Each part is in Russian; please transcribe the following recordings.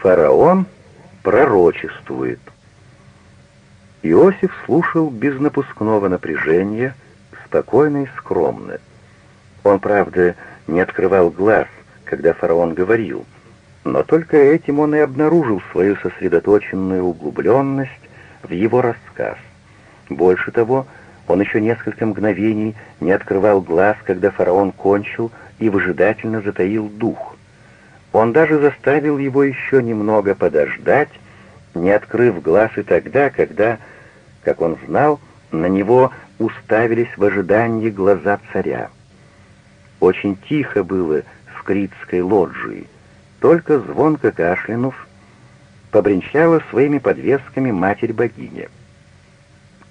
Фараон пророчествует. Иосиф слушал без напускного напряжения, спокойно и скромно. Он, правда, не открывал глаз, когда фараон говорил, но только этим он и обнаружил свою сосредоточенную углубленность в его рассказ. Больше того, он еще несколько мгновений не открывал глаз, когда фараон кончил и выжидательно затаил дух. Он даже заставил его еще немного подождать, не открыв глаз и тогда, когда, как он знал, на него уставились в ожидании глаза царя. Очень тихо было в критской лоджии, только звонко кашлянув, побренчала своими подвесками матерь-богиня.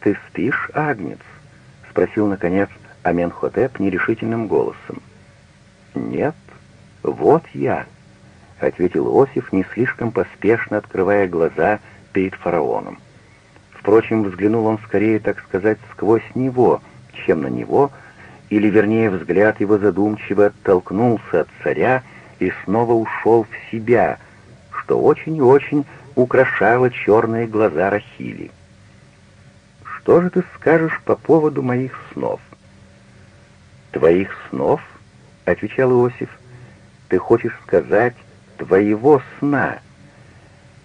«Ты спишь, Агнец?» — спросил, наконец, Аменхотеп нерешительным голосом. «Нет, вот я», — ответил Иосиф, не слишком поспешно открывая глаза перед фараоном. Впрочем, взглянул он скорее, так сказать, сквозь него, чем на него, или, вернее, взгляд его задумчиво оттолкнулся от царя и снова ушел в себя, что очень и очень украшало черные глаза Рахили. «Что же ты скажешь по поводу моих снов?» «Твоих снов?» — отвечал Иосиф. «Ты хочешь сказать твоего сна.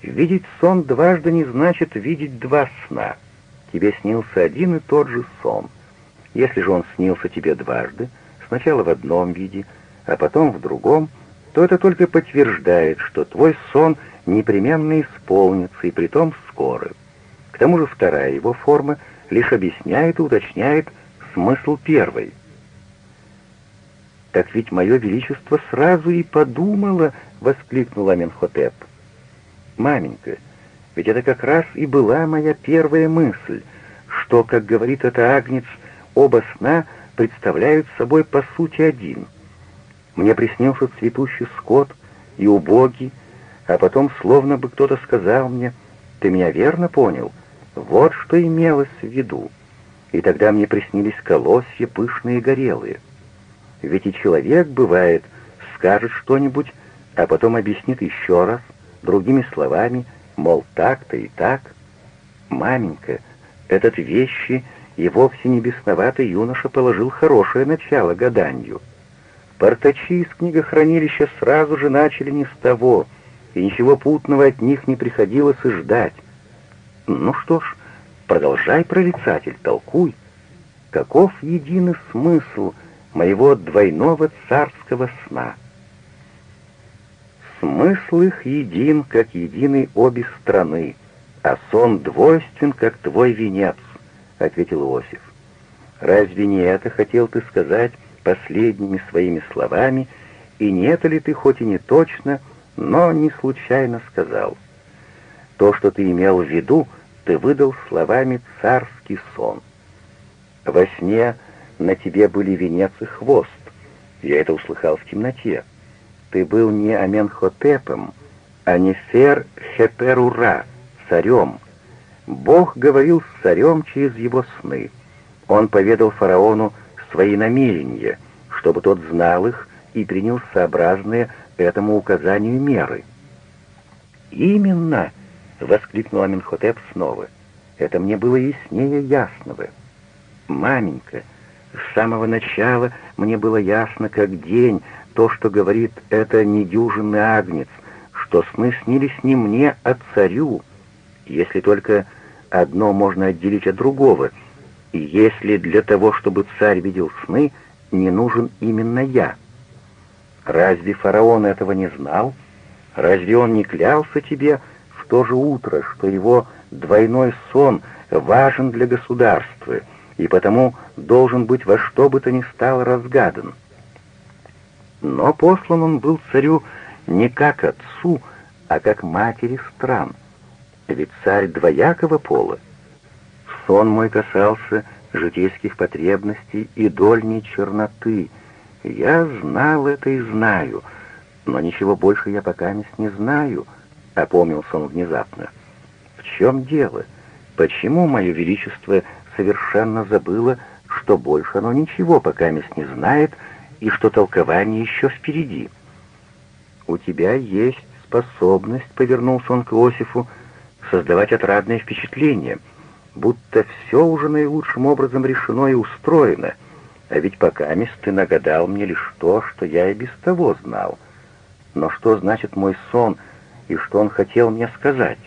Видеть сон дважды не значит видеть два сна. Тебе снился один и тот же сон. Если же он снился тебе дважды, сначала в одном виде, а потом в другом, то это только подтверждает, что твой сон непременно исполнится, и притом скоро. К тому же вторая его форма лишь объясняет и уточняет смысл первой. «Так ведь мое величество сразу и подумало воскликнула Менхотеп. «Маменька, ведь это как раз и была моя первая мысль, что, как говорит это Агнец, оба сна представляют собой по сути один. Мне приснился цветущий скот и убогий, а потом словно бы кто-то сказал мне, «Ты меня верно понял? Вот что имелось в виду». И тогда мне приснились колосья, пышные и горелые. Ведь и человек, бывает, скажет что-нибудь, а потом объяснит еще раз, другими словами, мол, так-то и так. Маменька, этот вещи и вовсе не бесноватый юноша положил хорошее начало гаданью. Портачи из книгохранилища сразу же начали не с того, и ничего путного от них не приходилось и ждать. Ну что ж, продолжай, прорицатель, толкуй. Каков единый смысл моего двойного царского сна? Смысл их един, как единый обе страны, а сон двойствен, как твой венец, — ответил Иосиф. Разве не это хотел ты сказать последними своими словами, и не это ли ты хоть и не точно, но не случайно сказал? То, что ты имел в виду, ты выдал словами «царский сон». Во сне на тебе были венец и хвост. Я это услыхал в темноте ты был не Аменхотепом, а не Фер-Хеперура, царем. Бог говорил с царем через его сны. Он поведал фараону свои намерения, чтобы тот знал их и принял сообразные этому указанию меры. «Именно!» — воскликнул Аменхотеп снова. «Это мне было яснее ясного. Маменька, с самого начала мне было ясно, как день, то, что говорит это недюжинный агнец, что сны снились не мне, а царю, если только одно можно отделить от другого, и если для того, чтобы царь видел сны, не нужен именно я. Разве фараон этого не знал? Разве он не клялся тебе в то же утро, что его двойной сон важен для государства и потому должен быть во что бы то ни стало разгадан? Но послан он был царю не как отцу, а как матери стран. Ведь царь двоякого пола. Сон мой касался житейских потребностей и дольней черноты. Я знал это и знаю, но ничего больше я пока не знаю, — опомнился он внезапно. В чем дело? Почему мое величество совершенно забыло, что больше оно ничего пока не знает, — и что толкование еще впереди. У тебя есть способность, — повернулся он к Иосифу, — создавать отрадное впечатление, будто все уже наилучшим образом решено и устроено, а ведь пока мисс ты нагадал мне лишь то, что я и без того знал. Но что значит мой сон и что он хотел мне сказать?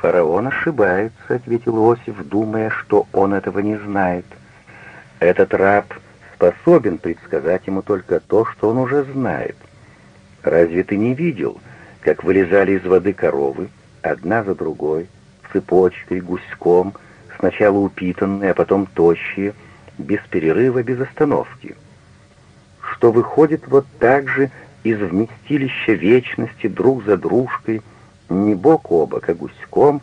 «Фараон ошибается», — ответил Иосиф, думая, что он этого не знает. «Этот раб способен предсказать ему только то, что он уже знает. Разве ты не видел, как вылезали из воды коровы, одна за другой, цепочкой, гуськом, сначала упитанные, а потом тощие, без перерыва, без остановки? Что выходит вот так же из вместилища вечности друг за дружкой, не бок о бок, а гуськом,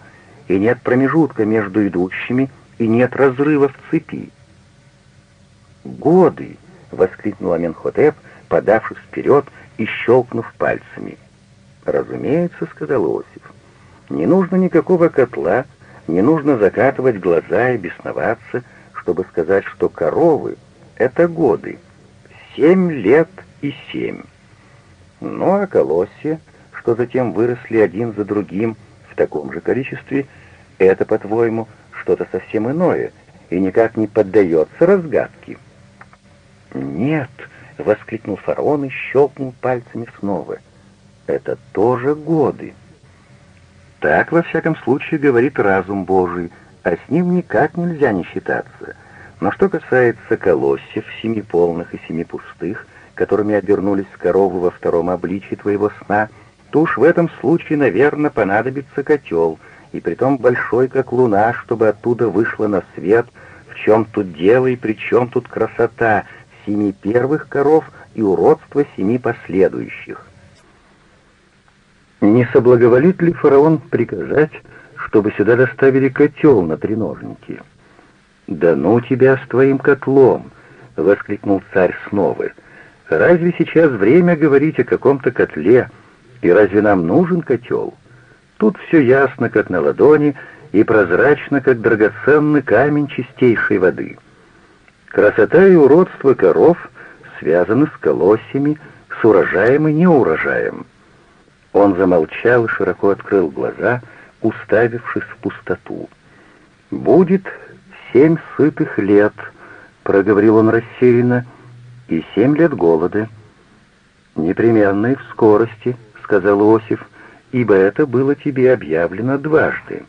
и нет промежутка между идущими, и нет разрыва в цепи. «Годы!» — воскликнул Аменхотеп, подавшись вперед и щелкнув пальцами. «Разумеется», — сказал Иосиф, — «не нужно никакого котла, не нужно закатывать глаза и бесноваться, чтобы сказать, что коровы — это годы, семь лет и семь. Ну а колосья, что затем выросли один за другим в таком же количестве, это, по-твоему, что-то совсем иное и никак не поддается разгадке». «Нет!» — воскликнул фараон и щелкнул пальцами снова. «Это тоже годы!» Так, во всяком случае, говорит разум Божий, а с ним никак нельзя не считаться. Но что касается колоссев, семи полных и семи пустых, которыми обернулись коровы во втором обличии твоего сна, то уж в этом случае, наверное, понадобится котел, и притом большой, как луна, чтобы оттуда вышло на свет, в чем тут дело и при чем тут красота, семи первых коров и уродство семи последующих. Не соблаговолит ли фараон приказать, чтобы сюда доставили котел на треножнике? «Да ну тебя с твоим котлом!» — воскликнул царь снова. «Разве сейчас время говорить о каком-то котле? И разве нам нужен котел? Тут все ясно, как на ладони, и прозрачно, как драгоценный камень чистейшей воды». Красота и уродство коров связаны с колосьями, с урожаем и неурожаем. Он замолчал и широко открыл глаза, уставившись в пустоту. «Будет семь сытых лет», — проговорил он рассеянно, — «и семь лет голода». «Непременно и в скорости», — сказал Иосиф, — «ибо это было тебе объявлено дважды».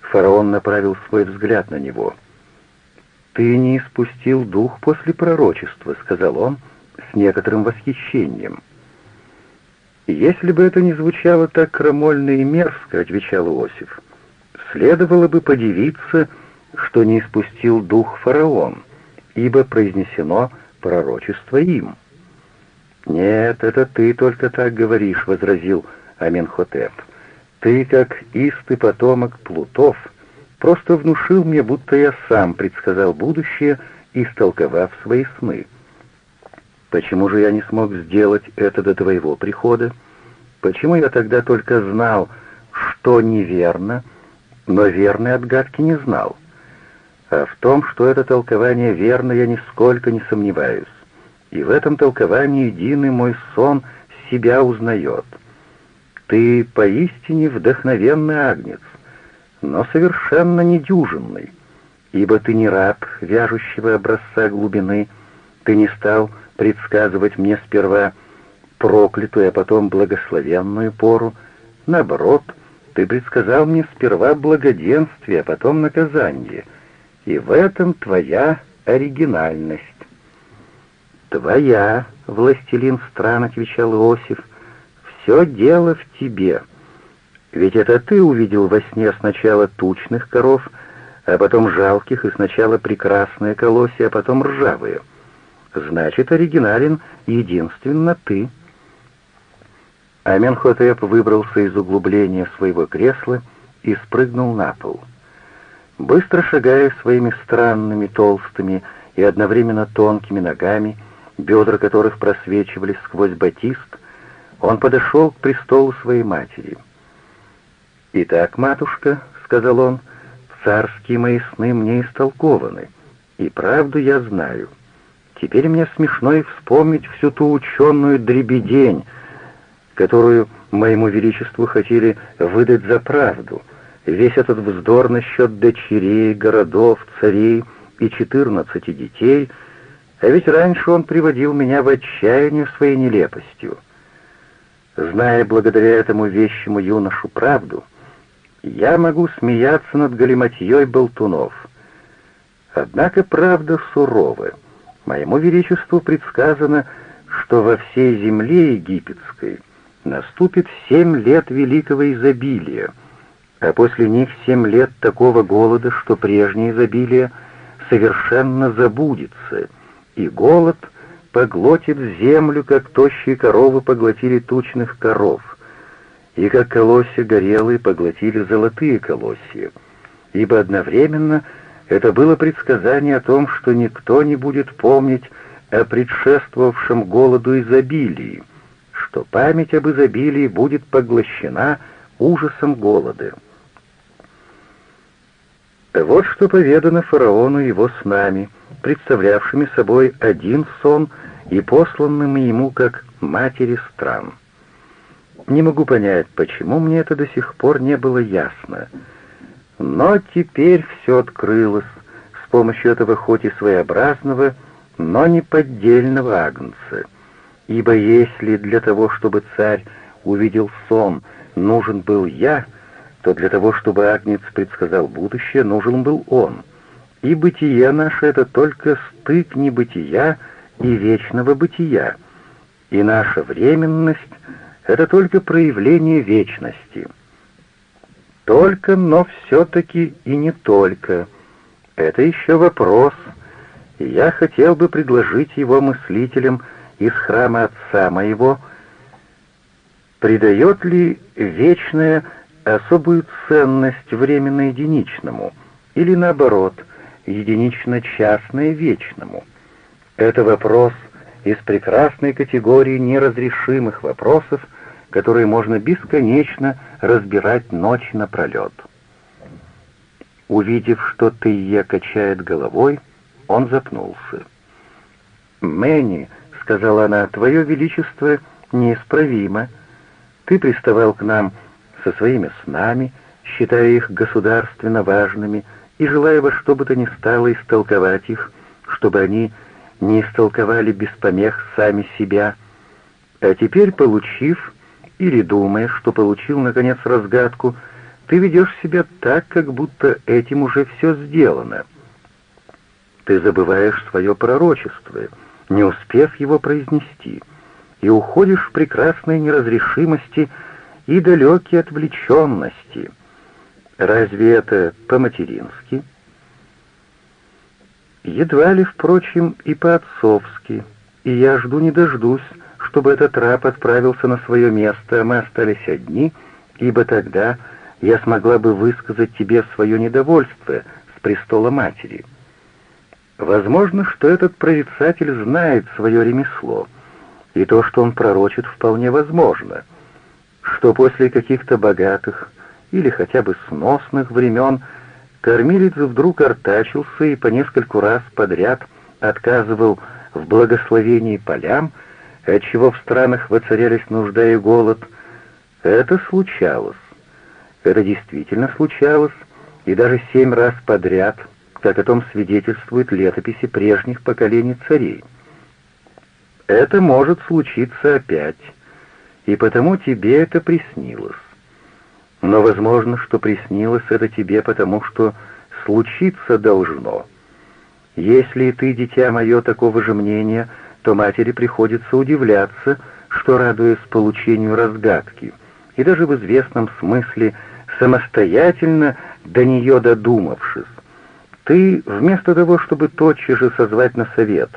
Фараон направил свой взгляд на него — «Ты не испустил дух после пророчества», — сказал он с некоторым восхищением. «Если бы это не звучало так крамольно и мерзко», — отвечал Иосиф, — «следовало бы подивиться, что не испустил дух фараон, ибо произнесено пророчество им». «Нет, это ты только так говоришь», — возразил Аменхотеп. «Ты, как истый потомок Плутов, — просто внушил мне, будто я сам предсказал будущее, истолковав свои сны. Почему же я не смог сделать это до твоего прихода? Почему я тогда только знал, что неверно, но верной отгадки не знал? А в том, что это толкование верно, я нисколько не сомневаюсь. И в этом толковании единый мой сон себя узнает. Ты поистине вдохновенный агнец но совершенно недюжинный, ибо ты не раб вяжущего образца глубины, ты не стал предсказывать мне сперва проклятую, а потом благословенную пору, наоборот, ты предсказал мне сперва благоденствие, а потом наказание, и в этом твоя оригинальность. «Твоя, властелин стран», — отвечал Иосиф, — «все дело в тебе». Ведь это ты увидел во сне сначала тучных коров, а потом жалких, и сначала прекрасные колосья, а потом ржавые. Значит, оригинален единственно ты. Аменхотеп выбрался из углубления своего кресла и спрыгнул на пол. Быстро шагая своими странными, толстыми и одновременно тонкими ногами, бедра которых просвечивали сквозь батист, он подошел к престолу своей матери — «Итак, матушка», — сказал он, — «царские мои сны мне истолкованы, и правду я знаю. Теперь мне смешно и вспомнить всю ту ученую дребедень, которую моему величеству хотели выдать за правду, весь этот вздор насчет дочерей, городов, царей и четырнадцати детей, а ведь раньше он приводил меня в отчаяние своей нелепостью. Зная благодаря этому вещему юношу правду, я могу смеяться над галиматьей болтунов. Однако правда сурова. Моему величеству предсказано, что во всей земле египетской наступит семь лет великого изобилия, а после них семь лет такого голода, что прежнее изобилие совершенно забудется, и голод поглотит землю, как тощие коровы поглотили тучных коров, и как колосья горелые поглотили золотые колосья, ибо одновременно это было предсказание о том, что никто не будет помнить о предшествовавшем голоду изобилии, что память об изобилии будет поглощена ужасом голода. Вот что поведано фараону его снами, представлявшими собой один сон и посланными ему как матери стран. Не могу понять, почему мне это до сих пор не было ясно. Но теперь все открылось с помощью этого хоть и своеобразного, но не поддельного агнца. Ибо если для того, чтобы царь увидел сон, нужен был я, то для того, чтобы агнец предсказал будущее, нужен был он. И бытие наше — это только стык небытия и вечного бытия, и наша временность — это только проявление вечности. Только, но все-таки и не только. Это еще вопрос, и я хотел бы предложить его мыслителям из храма Отца моего, придает ли вечное особую ценность временно единичному, или наоборот, единично-частное вечному. Это вопрос из прекрасной категории неразрешимых вопросов, которые можно бесконечно разбирать ночь напролет. Увидев, что Тыя качает головой, он запнулся. «Мэнни», — сказала она, — «твое величество неисправимо. Ты приставал к нам со своими снами, считая их государственно важными и желая во что бы то ни стало истолковать их, чтобы они не истолковали без помех сами себя. А теперь, получив, или думая, что получил, наконец, разгадку, ты ведешь себя так, как будто этим уже все сделано. Ты забываешь свое пророчество, не успев его произнести, и уходишь в прекрасной неразрешимости и далекие отвлеченности. Разве это по-матерински? Едва ли, впрочем, и по-отцовски, и я жду не дождусь, чтобы этот раб отправился на свое место, а мы остались одни, ибо тогда я смогла бы высказать тебе свое недовольство с престола матери. Возможно, что этот прорицатель знает свое ремесло, и то, что он пророчит, вполне возможно — что после каких-то богатых или хотя бы сносных времен кормилец вдруг артачился и по нескольку раз подряд отказывал в благословении полям, отчего в странах воцарялись нужда и голод, это случалось. Это действительно случалось, и даже семь раз подряд, как о том свидетельствуют летописи прежних поколений царей. Это может случиться опять, и потому тебе это приснилось. Но возможно, что приснилось это тебе потому, что случиться должно. Если ты, дитя мое, такого же мнения, то матери приходится удивляться, что, радуясь получению разгадки, и даже в известном смысле самостоятельно до нее додумавшись, ты, вместо того, чтобы тотчас же созвать на совет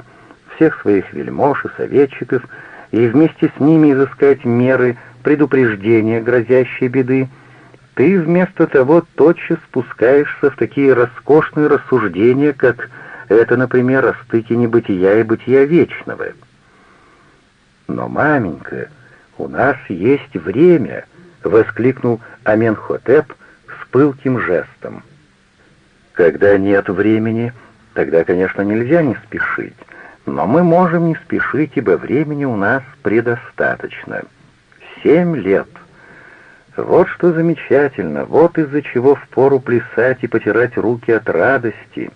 всех своих вельмож и советчиков, и вместе с ними изыскать меры предупреждения грозящей беды, ты вместо того тотчас спускаешься в такие роскошные рассуждения, как это, например, о стыке небытия и бытия вечного. «Но, маменька, у нас есть время!» — воскликнул Аменхотеп с пылким жестом. «Когда нет времени, тогда, конечно, нельзя не спешить. Но мы можем не спешить, ибо времени у нас предостаточно. Семь лет. Вот что замечательно, вот из-за чего впору плясать и потирать руки от радости,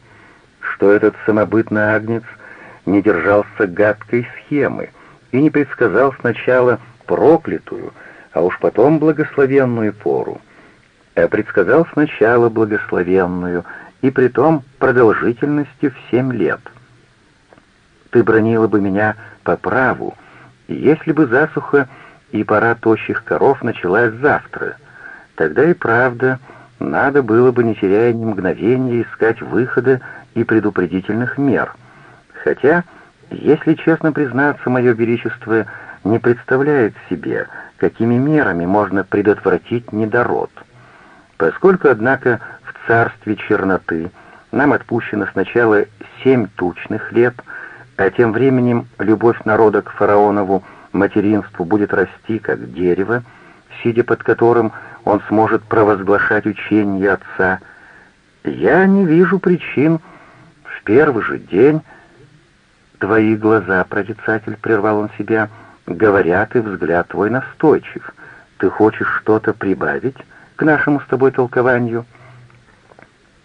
что этот самобытный агнец не держался гадкой схемы и не предсказал сначала проклятую, а уж потом благословенную пору, а предсказал сначала благословенную, и притом продолжительностью в семь лет. Ты бронила бы меня по праву, если бы засуха и пора тощих коров началась завтра. Тогда и правда надо было бы, не теряя ни мгновения, искать выхода и предупредительных мер. Хотя, если честно признаться, мое величество не представляет себе, какими мерами можно предотвратить недород. Поскольку, однако, в царстве черноты нам отпущено сначала семь тучных лет, а тем временем любовь народа к фараонову материнству будет расти, как дерево, сидя под которым он сможет провозглашать учение отца, я не вижу причин в первый же день... Твои глаза, прорицатель, прервал он себя, говорят, и взгляд твой настойчив. Ты хочешь что-то прибавить к нашему с тобой толкованию?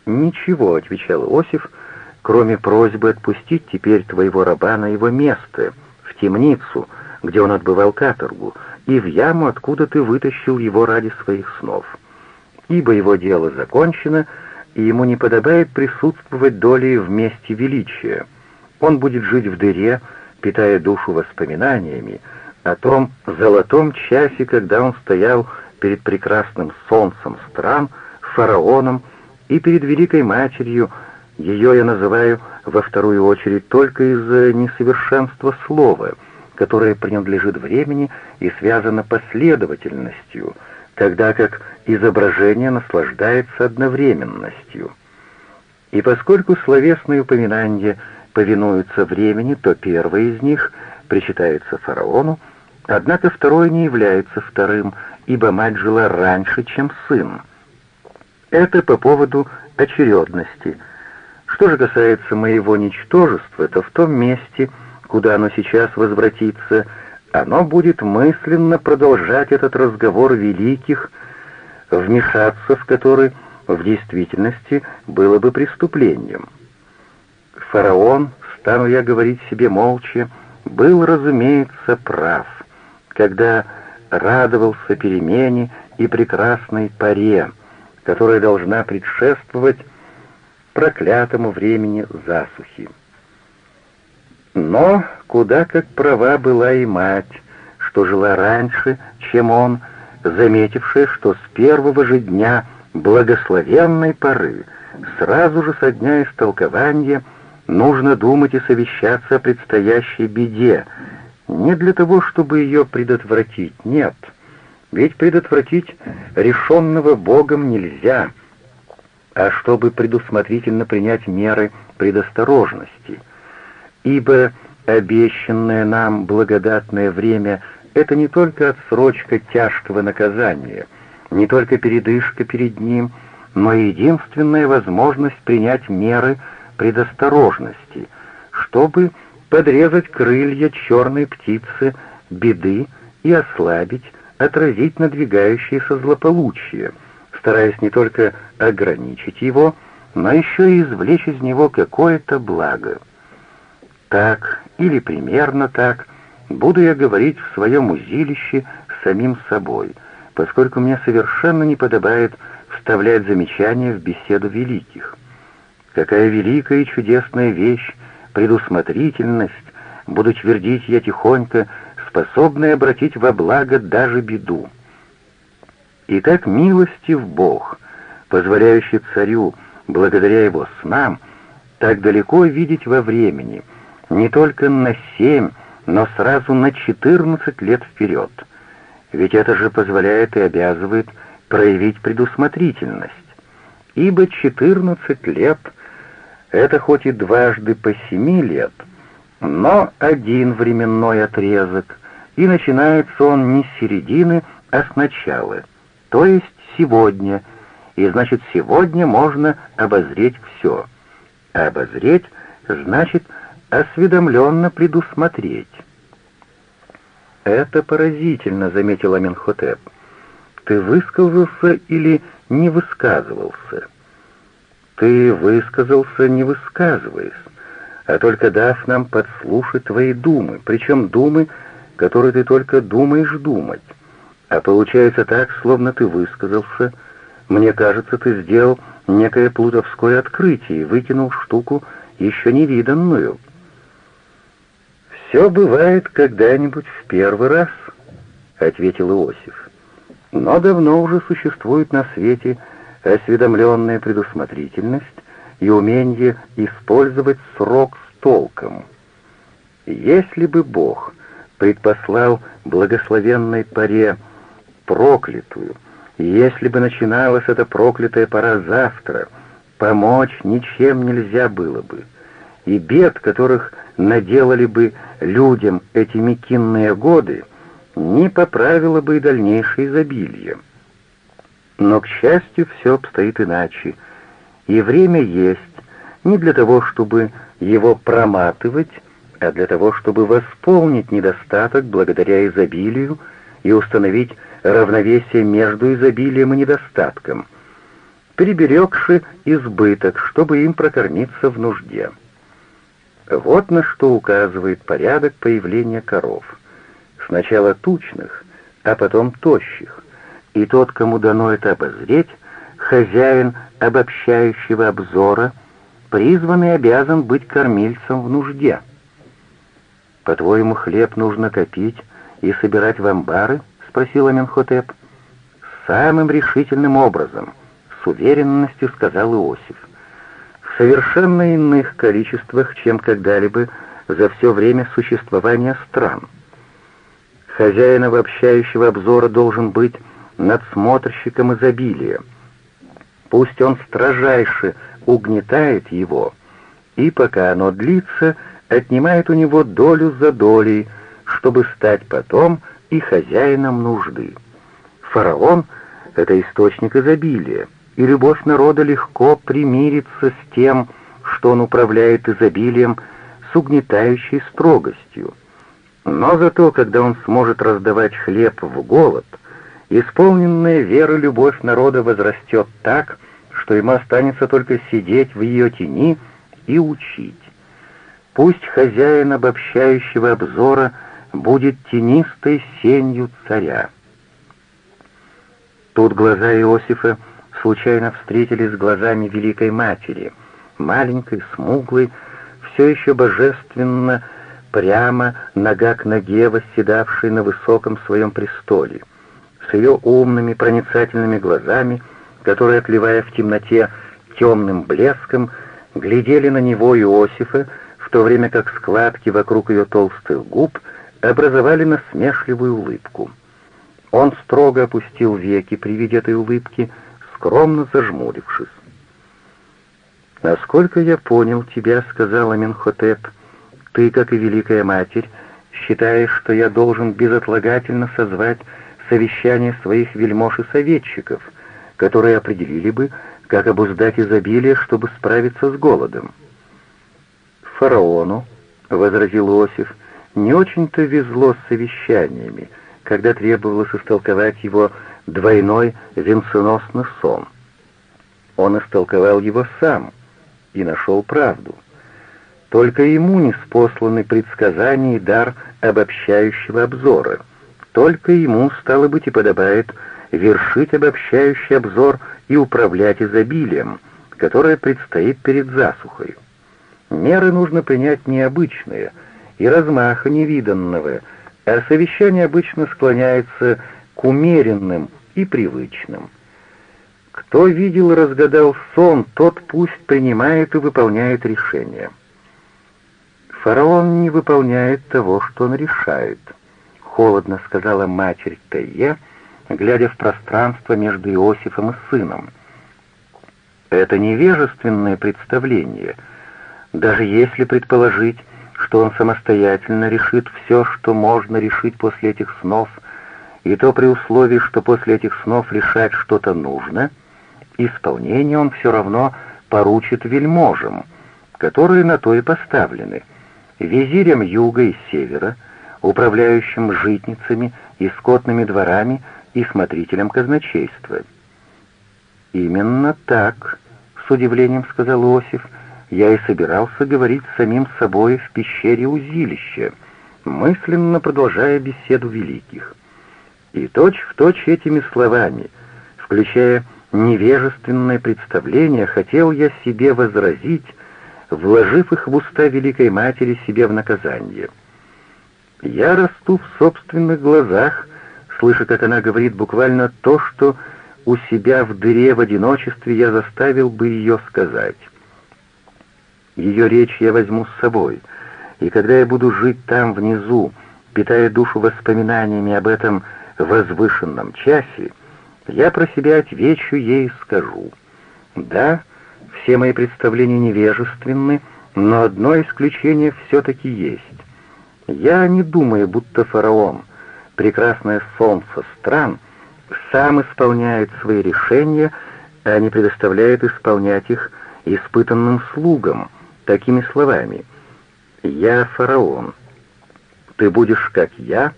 «Ничего», — отвечал Иосиф, — «кроме просьбы отпустить теперь твоего раба на его место, в темницу, где он отбывал каторгу, и в яму, откуда ты вытащил его ради своих снов. Ибо его дело закончено, и ему не подобает присутствовать долей в месте величия. Он будет жить в дыре, питая душу воспоминаниями о том золотом часе, когда он стоял перед прекрасным солнцем стран, фараоном и перед Великой Матерью, ее я называю во вторую очередь только из-за несовершенства слова — которое принадлежит времени и связано последовательностью, тогда как изображение наслаждается одновременностью. И поскольку словесные упоминания повинуются времени, то первое из них причитается фараону, однако второе не является вторым, ибо мать жила раньше, чем сын. Это по поводу очередности. Что же касается моего ничтожества, то в том месте, куда оно сейчас возвратится, оно будет мысленно продолжать этот разговор великих, вмешаться в который в действительности было бы преступлением. Фараон, стану я говорить себе молча, был, разумеется, прав, когда радовался перемене и прекрасной паре, которая должна предшествовать проклятому времени засухи. Но куда как права была и мать, что жила раньше, чем он, заметившая, что с первого же дня благословенной поры, сразу же со дня истолкования, нужно думать и совещаться о предстоящей беде, не для того, чтобы ее предотвратить, нет. Ведь предотвратить решенного Богом нельзя, а чтобы предусмотрительно принять меры предосторожности — ибо обещанное нам благодатное время — это не только отсрочка тяжкого наказания, не только передышка перед ним, но и единственная возможность принять меры предосторожности, чтобы подрезать крылья черной птицы беды и ослабить, отразить надвигающееся злополучие, стараясь не только ограничить его, но еще и извлечь из него какое-то благо. Так, или примерно так, буду я говорить в своем узилище с самим собой, поскольку мне совершенно не подобает вставлять замечания в беседу великих. Какая великая и чудесная вещь, предусмотрительность, буду твердить я тихонько, способная обратить во благо даже беду. И так милостив Бог, позволяющий царю, благодаря его снам, так далеко видеть во времени — не только на семь, но сразу на четырнадцать лет вперед. Ведь это же позволяет и обязывает проявить предусмотрительность. Ибо четырнадцать лет — это хоть и дважды по семи лет, но один временной отрезок, и начинается он не с середины, а с начала, то есть сегодня, и значит сегодня можно обозреть все. А обозреть значит осведомленно предусмотреть. «Это поразительно», — заметил Аменхотеп. «Ты высказался или не высказывался?» «Ты высказался, не высказываясь, а только дав нам подслушать твои думы, причем думы, которые ты только думаешь думать. А получается так, словно ты высказался. Мне кажется, ты сделал некое плутовское открытие и выкинул штуку еще невиданную». «Все бывает когда-нибудь в первый раз», — ответил Иосиф. «Но давно уже существует на свете осведомленная предусмотрительность и умение использовать срок с толком. Если бы Бог предпослал благословенной паре проклятую, если бы начиналась эта проклятая пора завтра, помочь ничем нельзя было бы, и бед, которых наделали бы людям эти мекинные годы, не поправило бы и дальнейшее изобилие. Но, к счастью, все обстоит иначе, и время есть не для того, чтобы его проматывать, а для того, чтобы восполнить недостаток благодаря изобилию и установить равновесие между изобилием и недостатком, приберегши избыток, чтобы им прокормиться в нужде. Вот на что указывает порядок появления коров. Сначала тучных, а потом тощих. И тот, кому дано это обозреть, хозяин обобщающего обзора, призванный обязан быть кормильцем в нужде. «По-твоему, хлеб нужно копить и собирать в амбары?» — спросил Аменхотеп. «Самым решительным образом», — с уверенностью сказал Иосиф совершенно иных количествах, чем когда-либо за все время существования стран. Хозяин обобщающего обзора должен быть надсмотрщиком изобилия. Пусть он строжайше угнетает его, и пока оно длится, отнимает у него долю за долей, чтобы стать потом и хозяином нужды. Фараон — это источник изобилия, и любовь народа легко примирится с тем, что он управляет изобилием с угнетающей строгостью. Но зато, когда он сможет раздавать хлеб в голод, исполненная вера любовь народа возрастет так, что ему останется только сидеть в ее тени и учить. Пусть хозяин обобщающего обзора будет тенистой сенью царя. Тут глаза Иосифа случайно встретились глазами Великой Матери, маленькой, смуглой, все еще божественно, прямо, нога к ноге, восседавшей на высоком своем престоле, с ее умными, проницательными глазами, которые, отливая в темноте темным блеском, глядели на него Иосифа, в то время как складки вокруг ее толстых губ образовали насмешливую улыбку. Он строго опустил веки при виде этой улыбки, скромно зажмурившись. «Насколько я понял тебя, — сказала Менхотеп, — ты, как и Великая Матерь, считаешь, что я должен безотлагательно созвать совещание своих вельмож и советчиков, которые определили бы, как обуздать изобилие, чтобы справиться с голодом». «Фараону, — возразил Иосиф, — не очень-то везло с совещаниями, когда требовалось истолковать его двойной венценосный сон. Он истолковал его сам и нашел правду. Только ему не спосланы предсказания и дар обобщающего обзора. Только ему, стало быть, и подобает вершить обобщающий обзор и управлять изобилием, которое предстоит перед засухой. Меры нужно принять необычные и размаха невиданного, а совещание обычно склоняется к умеренным и привычным. Кто видел и разгадал сон, тот пусть принимает и выполняет решение. Фараон не выполняет того, что он решает, холодно сказала матерь Тайе, глядя в пространство между Иосифом и сыном. Это невежественное представление, даже если предположить, что он самостоятельно решит все, что можно решить после этих снов — и то при условии, что после этих снов решать что-то нужно, исполнение он все равно поручит вельможам, которые на то и поставлены, визирям юга и севера, управляющим житницами и скотными дворами и смотрителем казначейства. «Именно так», — с удивлением сказал Иосиф, — «я и собирался говорить с самим собой в пещере узилища, мысленно продолжая беседу великих. И точь-в-точь точь этими словами, включая невежественное представление, хотел я себе возразить, вложив их в уста Великой Матери себе в наказание. Я расту в собственных глазах, слыша, как она говорит буквально то, что у себя в дыре в одиночестве я заставил бы ее сказать. Ее речь я возьму с собой, и когда я буду жить там внизу, питая душу воспоминаниями об этом возвышенном часе, я про себя отвечу ей и скажу. Да, все мои представления невежественны, но одно исключение все-таки есть. Я не думаю, будто фараон, прекрасное солнце стран, сам исполняет свои решения, а не предоставляет исполнять их испытанным слугам, такими словами. «Я фараон. Ты будешь как я,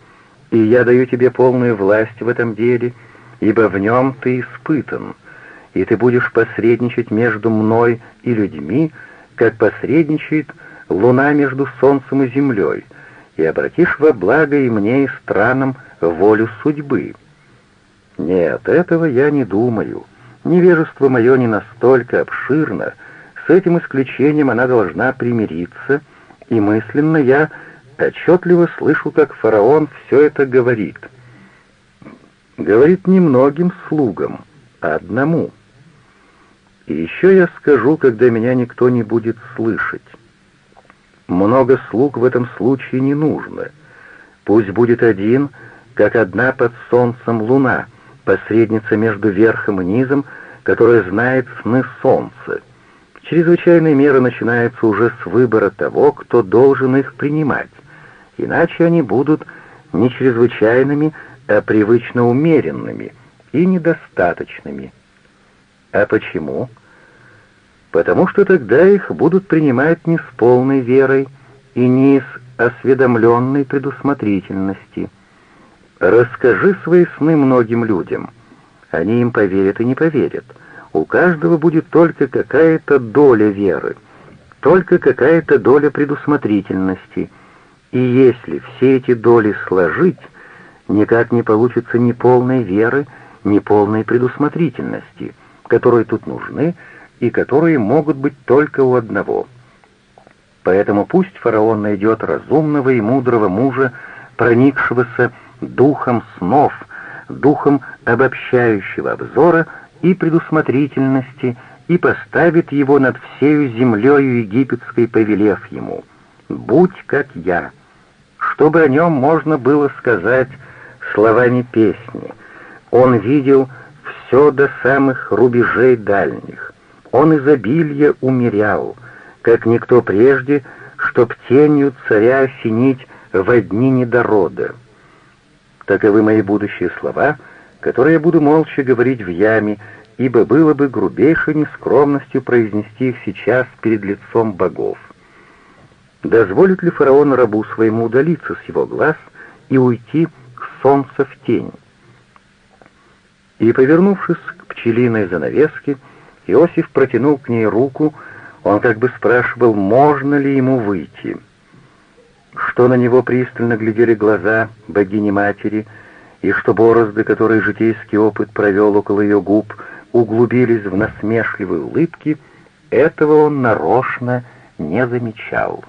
и я даю тебе полную власть в этом деле, ибо в нем ты испытан, и ты будешь посредничать между мной и людьми, как посредничает луна между солнцем и землей, и обратишь во благо и мне, и странам волю судьбы. Нет, этого я не думаю. Невежество мое не настолько обширно, с этим исключением она должна примириться, и мысленно я отчетливо слышу, как фараон все это говорит. Говорит не многим слугам, а одному. И еще я скажу, когда меня никто не будет слышать. Много слуг в этом случае не нужно. Пусть будет один, как одна под солнцем луна, посредница между верхом и низом, которая знает сны солнца. Чрезвычайная мера начинается уже с выбора того, кто должен их принимать, иначе они будут не чрезвычайными, а привычно умеренными и недостаточными. А почему? Потому что тогда их будут принимать не с полной верой и не с осведомленной предусмотрительности. Расскажи свои сны многим людям. Они им поверят и не поверят. У каждого будет только какая-то доля веры, только какая-то доля предусмотрительности. И если все эти доли сложить, никак не получится ни полной веры, ни полной предусмотрительности, которые тут нужны и которые могут быть только у одного. Поэтому пусть фараон найдет разумного и мудрого мужа, проникшегося духом снов, духом обобщающего обзора и предусмотрительности, и поставит его над всею землею египетской, повелев ему, «Будь как я», чтобы о нем можно было сказать словами песни. Он видел все до самых рубежей дальних. Он изобилие умерял, как никто прежде, чтоб тенью царя осенить в дни недорода. Таковы мои будущие слова, которые я буду молча говорить в яме, ибо было бы грубейшей нескромностью произнести их сейчас перед лицом богов. Дозволит ли фараон рабу своему удалиться с его глаз и уйти к солнцу в тень? И, повернувшись к пчелиной занавеске, Иосиф протянул к ней руку, он как бы спрашивал, можно ли ему выйти. Что на него пристально глядели глаза богини-матери, и что борозды, которые житейский опыт провел около ее губ, углубились в насмешливые улыбки, этого он нарочно не замечал.